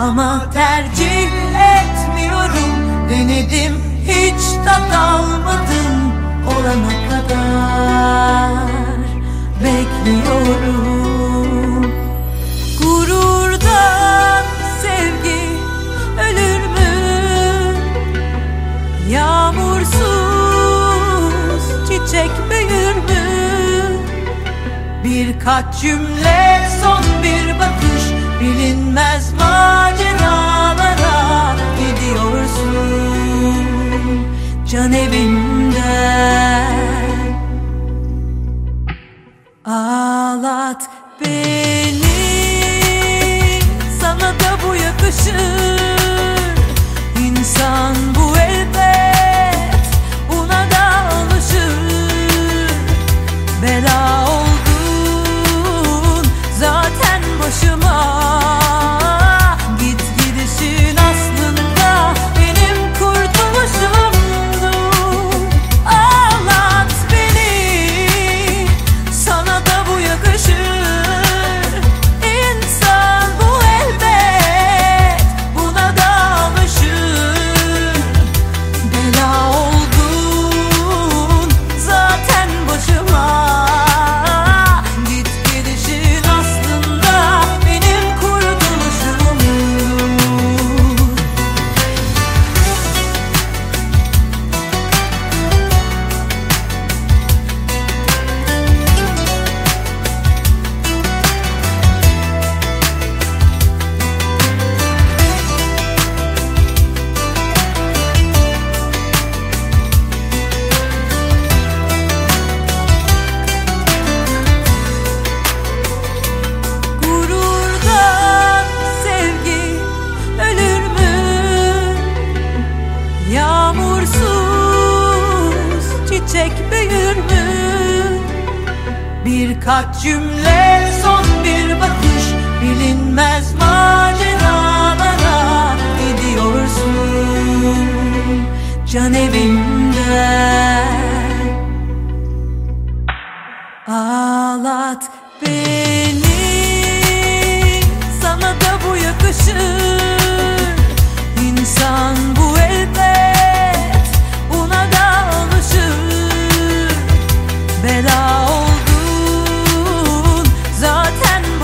Ama tercih etmiyorum Denedim hiç tat almadım Olana kadar Bekliyorum Gururdan sevgi ölür mü? Yağmursuz çiçek büyür mü? Birkaç cümle son bir Vela Birkaç cümle son bir bakış. Bilinmez maceralara Gidiyorsun can evimden? Ağlat beni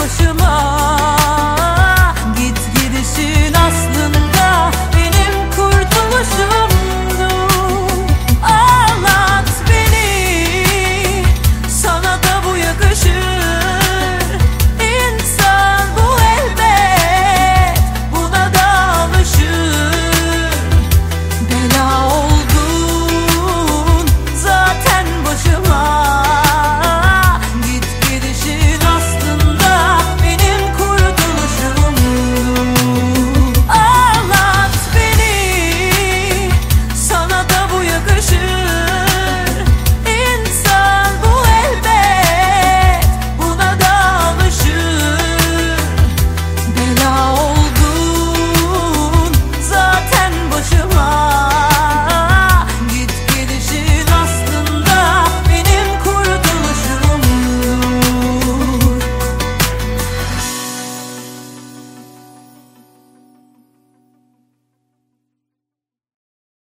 başıma.